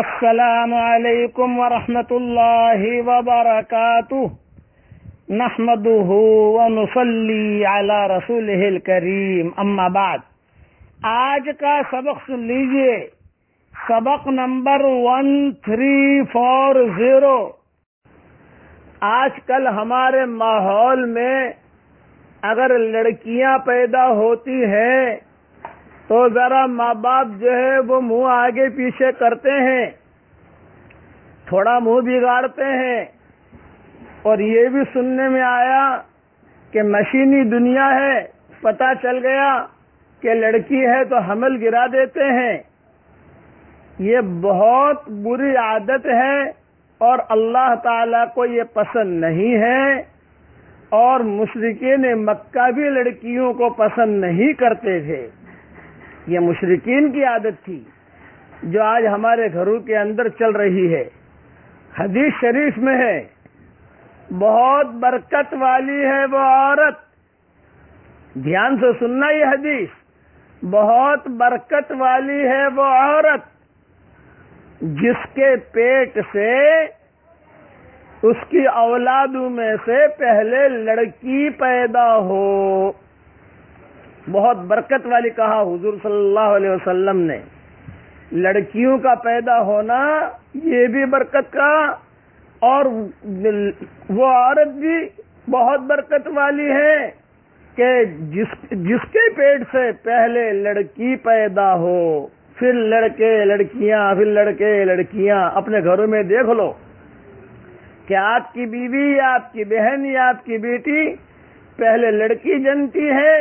السلام علیکم ورحمۃ اللہ وبرکاتہ۔ نحمده ونصلي على رسوله الكريم اما بعد۔ آج کا سبق سن لیجیے۔ سبق number one three four zero آج کل ہمارے ماحول میں اگر لڑکیاں پیدا ہوتی ہیں تو ذرا ماں باپ جو ہے وہ منہ آگے پیچھے کرتے ہیں، تھوڑا منہ بگاڑتے ہیں۔ اور یہ بھی سننے میں آیا کہ مشینی دنیا ہے پتا چل گیا کہ لڑکی ہے تو حمل گرا دیتے ہیں۔ یہ بہت بری عادت ہے اور اللہ تعالی کو یہ پسند نہیں ہے۔ اور مشرقین مکہ بھی لڑکیوں کو پسند نہیں کرتے تھے۔ یہ مشرقین کی عادت تھی جو آج ہمارے گھروں کے اندر چل رہی ہے۔ حدیث شریف میں ہے، بہت برکت والی ہے وہ عورت۔ دھیان سے سننا یہ حدیث، بہت برکت والی ہے وہ عورت۔ جس کے پیٹ سے، اس کی اولادوں میں سے پہلے لڑکی پیدا ہو۔ بہت برکت والی کہا حضور صلی اللہ علیہ وسلم نے لڑکیوں کا پیدا ہونا یہ بھی برکت کا اور وہ عورت بھی بہت برکت والی ہے کہ جس جس کے پیٹ سے پہلے لڑکی پیدا ہو پھر لڑکے لڑکیاں پھر لڑکے لڑکیاں اپنے گھروں میں دیکھ لو کہ آپ کی بیوی یا آپ کی بہن یا آپ کی بیٹی پہلے لڑکی جنتی ہے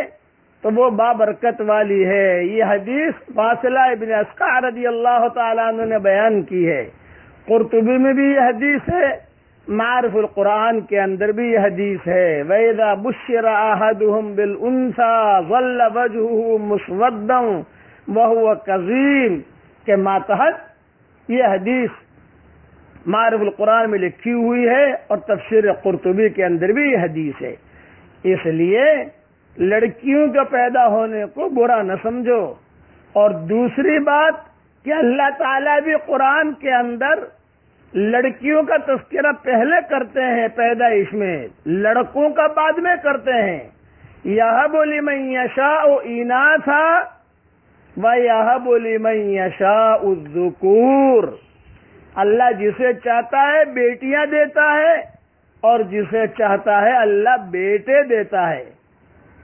تو وہ بابرکت والی ہے۔ یہ حدیث فاصلہ ابن اسقع رضی اللہ تعالیٰ عنہ نے بیان کی ہے۔ قرطبی میں بھی یہ حدیث ہے معرف القرآن کے اندر بھی یہ حدیث ہے۔ ویدا بشر احدهم بالانثى ظل وجهه مسودا وهو كظيم۔ کے ماتحت یہ حدیث معرف القرآن میں لکھی ہوئی ہے اور تفسیر قرطبی کے اندر بھی یہ حدیث ہے۔ اس لیے لڑکیوں کے پیدا ہونے کو برا نہ سمجھو۔ اور دوسری بات کہ اللہ تعالیٰ بھی قرآن کے اندر لڑکیوں کا تذکرہ پہلے کرتے ہیں پیدائش میں، لڑکوں کا بعد میں کرتے ہیں۔ یہ بولی میں یشا او اینا تھا وہ یہ بولی میں یشا ذکور اللہ جسے چاہتا ہے بیٹیاں دیتا ہے اور جسے چاہتا ہے اللہ بیٹے دیتا ہے۔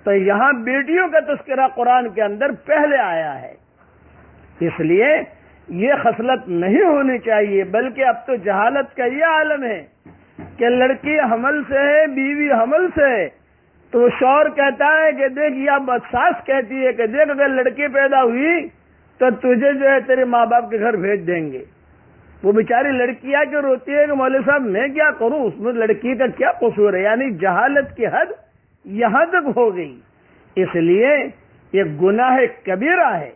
تو یہاں بیٹیوں کا تذکرہ قرآن کے اندر پہلے آیا ہے۔ اس لیے یہ خصلت نہیں ہونی چاہیے، بلکہ اب تو جہالت کا یہ عالم ہے کہ لڑکی حمل سے ہے، بیوی حمل سے ہے، تو شور کہتا ہے کہ دیکھ یا بدساس کہتی ہے کہ دیکھ، اگر لڑکی پیدا ہوئی تو تجھے جو ہے تیرے ماں باپ کے گھر بھیج دیں گے۔ وہ بیچاری لڑکی آ کے روتی ہے کہ مولوی صاحب، میں کیا کروں؟ اس میں لڑکی کا کیا قصور ہے؟ یعنی جہالت کی حد یہاں تک ہو گئی۔ اس لیے یہ گناہ کبیرہ ہے۔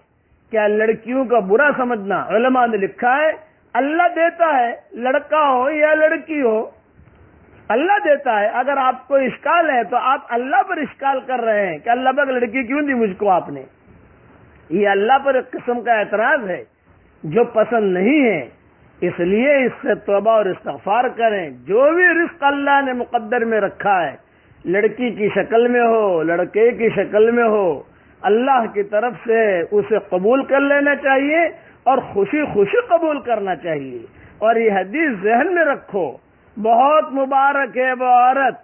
کیا لڑکیوں کا برا سمجھنا علماء نے لکھا ہے؟ اللہ دیتا ہے، لڑکا ہو یا لڑکی ہو۔ اللہ دیتا ہے۔ اگر آپ کو اشکال ہے تو آپ اللہ پر اشکال کر رہے ہیں کہ اللہ پر لڑکی کیوں دی مجھ کو آپ نے؟ یہ اللہ پر ایک قسم کا اعتراض ہے۔ جو پسند نہیں ہے، اس لیے اس سے توبہ اور استغفار کریں۔ جو بھی رزق اللہ نے مقدر میں رکھا ہے لڑکی کی شکل میں ہو، لڑکے کی شکل میں ہو، اللہ کی طرف سے اسے قبول کر لینا چاہیے اور خوشی خوشی قبول کرنا چاہیے۔ اور یہ حدیث ذہن میں رکھو، بہت مبارک ہے وہ عورت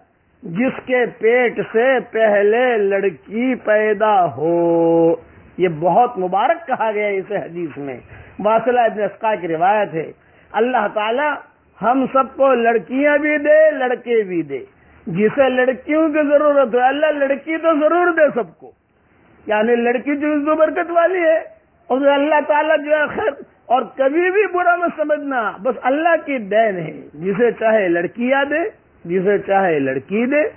جس کے پیٹ سے پہلے لڑکی پیدا ہو۔ یہ بہت مبارک کہا گیا اسے حدیث میں۔ واصلہ ابن اسقا کی روایت ہے۔ اللہ تعالی ہم سب کو لڑکیاں بھی دے، لڑکے بھی دے۔ جسے لڑکیوں کی ضرورت ہے، اللہ لڑکی تو ضرور دے سب کو۔ یعنی لڑکی جو برکت والی ہے اور اللہ تعالیٰ جو ہے خیر۔ اور کبھی بھی برا میں سمجھنا، بس اللہ کی دین ہے۔ جسے چاہے لڑکیاں دے، جسے چاہے لڑکی دے،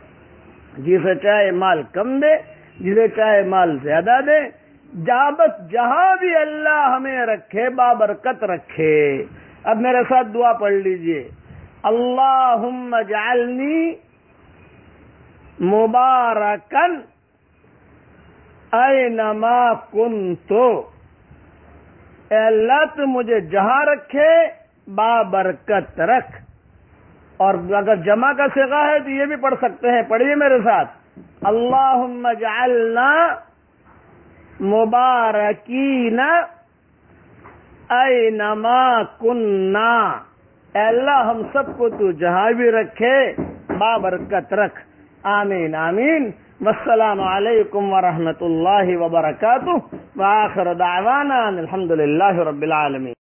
جسے چاہے مال کم دے، جسے چاہے مال زیادہ دے۔ جہاں بس جہاں بھی اللہ ہمیں رکھے، بابرکت رکھے۔ اب میرے ساتھ دعا پڑھ لیجیے۔ اللہ جعلنی مبارکن اینما کن تو اے اللہ تو مجھے جہاں رکھے، بابرکت رکھ۔ اور اگر جمع کا سگا ہے تو یہ بھی پڑھ سکتے ہیں۔ پڑھیے میرے ساتھ۔ اللہ جعلنا مبارکین اینما کننا۔ اے اللہ ہم سب کو تو جہاں بھی رکھے، بابرکت رکھ۔ آمین آمین. والسلام علیکم ورحمۃ اللہ وبرکاتہ. وآخر دعوانا الحمد للہ رب العالمین.